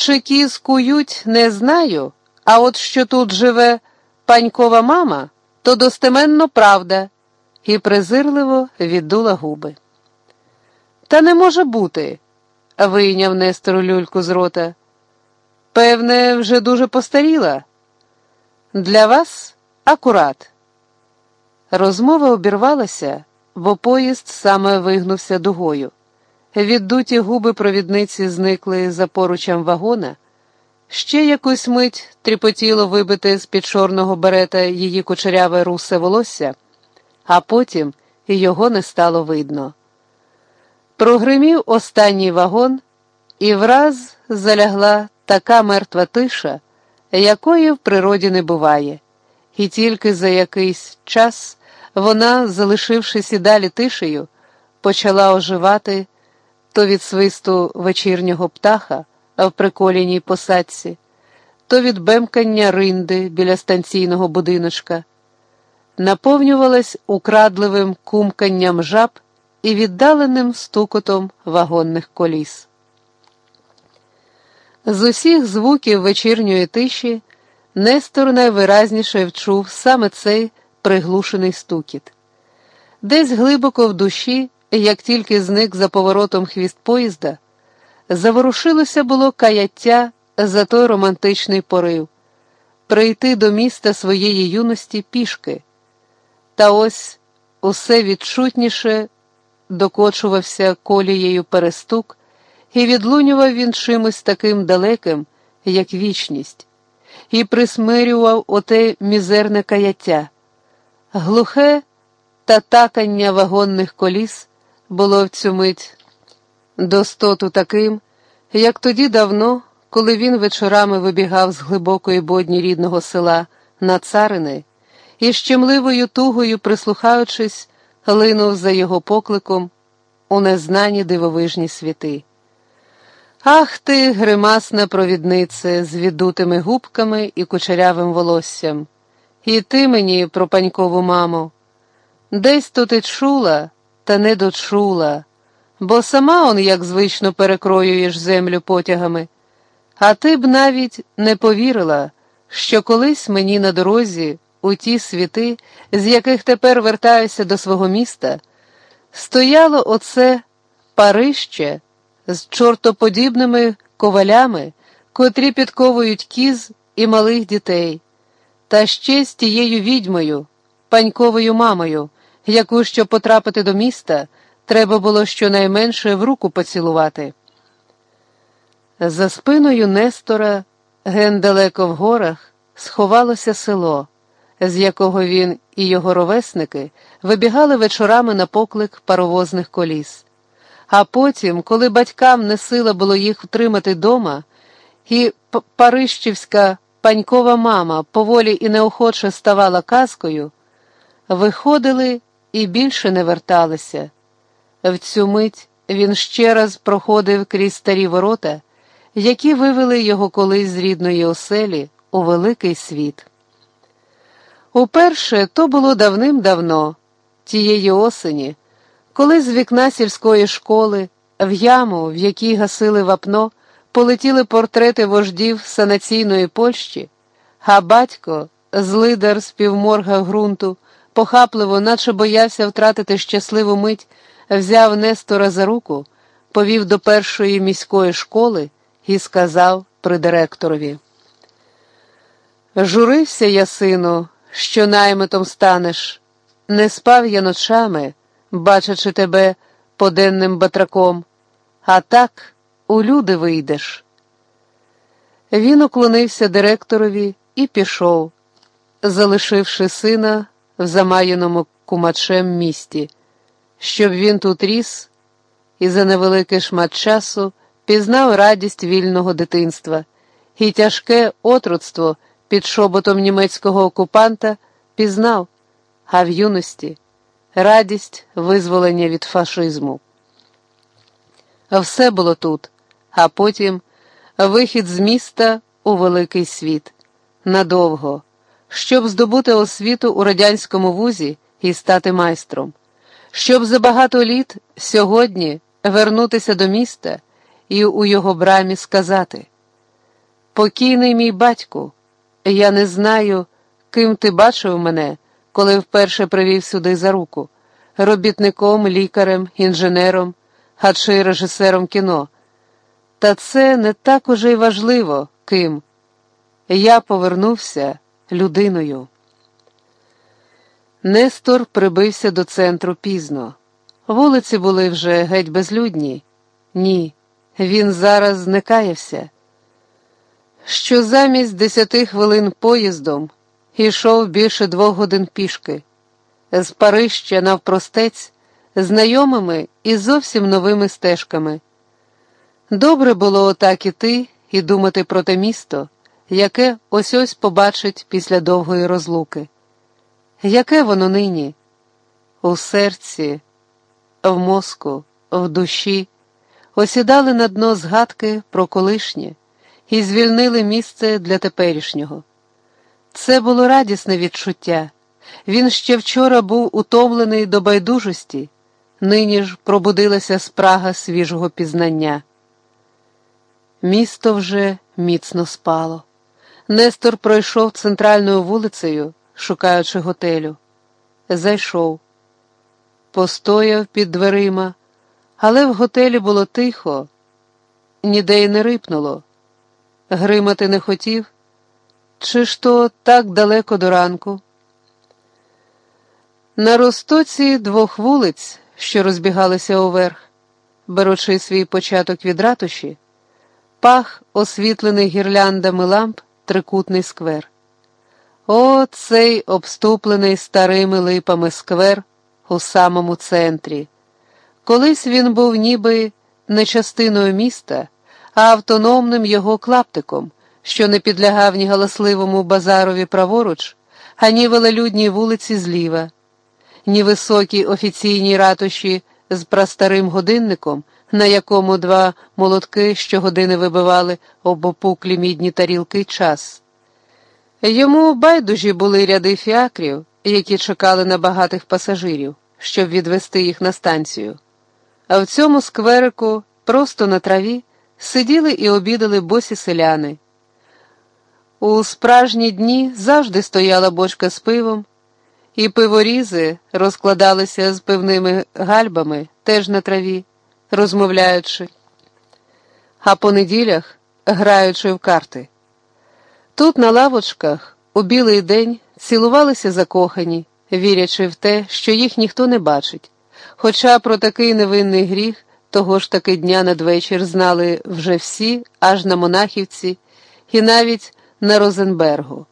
чи кіз не знаю, а от що тут живе панькова мама, то достеменно правда, і презирливо віддула губи. Та не може бути, вийняв Нестору люльку з рота. Певне, вже дуже постаріла. Для вас акурат. Розмова обірвалася, бо поїзд саме вигнувся дугою. Віддуті губи провідниці зникли за поручем вагона. Ще якусь мить тріпотіло вибите з під чорного берета її кучеряве русе волосся, а потім його не стало видно. Прогримів останній вагон, і враз залягла така мертва тиша, якої в природі не буває, і тільки за якийсь час вона, залишившись і далі тишею, почала оживати то від свисту вечірнього птаха в приколіній посадці, то від бемкання ринди біля станційного будиночка, наповнювалась украдливим кумканням жаб і віддаленим стукотом вагонних коліс. З усіх звуків вечірньої тиші Нестор найвиразніше вчув саме цей приглушений стукіт. Десь глибоко в душі, як тільки зник за поворотом хвіст поїзда, заворушилося було каяття за той романтичний порив прийти до міста своєї юності пішки. Та ось усе відчутніше докочувався колією перестук, і відлунював він чимось таким далеким, як вічність, і присмирював оте мізерне каяття. Глухе та такання вагонних коліс було в цю мить достоту таким, як тоді давно, коли він вечорами вибігав з глибокої бодні рідного села на царини і щемливою тугою, прислухаючись, линув за його покликом у незнані дивовижні світи. Ах ти, гримасна провіднице, з віддутими губками і кучерявим волоссям. І ти мені, про панькову маму, десь то ти чула, та не дочула, бо сама он, як звично, перекроюєш землю потягами, а ти б навіть не повірила, що колись мені на дорозі, у ті світи, з яких тепер вертаюся до свого міста, стояло оце парище з чортоподібними ковалями, котрі підковують кіз і малих дітей, та ще з тією відьмою, паньковою мамою, яку, щоб потрапити до міста, треба було щонайменше в руку поцілувати. За спиною Нестора, ген далеко в горах, сховалося село, з якого він і його ровесники вибігали вечорами на поклик паровозних коліс. А потім, коли батькам не сила було їх втримати дома, і Парищівська панькова мама поволі і неохоче ставала казкою, виходили і більше не верталися. В цю мить він ще раз проходив крізь старі ворота, які вивели його колись з рідної оселі у великий світ. Уперше то було давним-давно, тієї осені коли з вікна сільської школи, в яму, в якій гасили вапно, полетіли портрети вождів санаційної Польщі, а батько, злидар з півморга ґрунту, похапливо, наче боявся втратити щасливу мить, взяв Нестора за руку, повів до першої міської школи і сказав при директорові. Журився я, сину, що наймитом станеш, не спав я ночами бачачи тебе поденним батраком, а так у люди вийдеш. Він уклонився директорові і пішов, залишивши сина в замаяному кумачем місті, щоб він тут ріс і за невеликий шмат часу пізнав радість вільного дитинства і тяжке отруцтво під шоботом німецького окупанта пізнав, а в юності радість визволення від фашизму. Все було тут, а потім вихід з міста у великий світ. Надовго, щоб здобути освіту у радянському вузі і стати майстром, щоб за багато літ сьогодні вернутися до міста і у його брамі сказати: Покійний мій батьку, я не знаю, ким ти бачив мене, коли вперше привів сюди за руку, робітником, лікарем, інженером, а чи режисером кіно. Та це не так уже й важливо, ким. Я повернувся людиною. Нестор прибився до центру пізно. Вулиці були вже геть безлюдні. Ні, він зараз зникаєвся. Що замість десяти хвилин поїздом йшов більше двох годин пішки, з Парища навпростець, знайомими і зовсім новими стежками. Добре було отак іти і думати про те місто, яке ось ось побачить після довгої розлуки. Яке воно нині? У серці, в мозку, в душі осідали на дно згадки про колишнє і звільнили місце для теперішнього. Це було радісне відчуття. Він ще вчора був утомлений до байдужості, нині ж пробудилася спрага свіжого пізнання. Місто вже міцно спало. Нестор пройшов центральною вулицею, шукаючи готелю. Зайшов, постояв під дверима, але в готелі було тихо, ніде й не рипнуло. Гримати не хотів, чи ж то так далеко до ранку. На розтоці двох вулиць, що розбігалися уверх, беручи свій початок від ратуші, пах, освітлений гірляндами ламп, трикутний сквер. О, цей обступлений старими липами сквер у самому центрі. Колись він був ніби не частиною міста, а автономним його клаптиком, що не підлягав ні галасливому базарові праворуч, ані велелюдній вулиці зліва, ні високій офіційній ратуші з прастарим годинником, на якому два молотки щогодини вибивали обопуклі мідні тарілки час. Йому байдужі були ряди фіакрів, які чекали на багатих пасажирів, щоб відвести їх на станцію. А в цьому скверику, просто на траві, сиділи і обідали босі селяни. У справжні дні завжди стояла бочка з пивом, і пиворізи розкладалися з пивними гальбами теж на траві, розмовляючи, а по неділях граючи в карти. Тут, на лавочках, у білий день цілувалися закохані, вірячи в те, що їх ніхто не бачить. Хоча про такий невинний гріх того ж таки дня надвечір знали вже всі, аж на монахівці, і навіть на Розенбергу.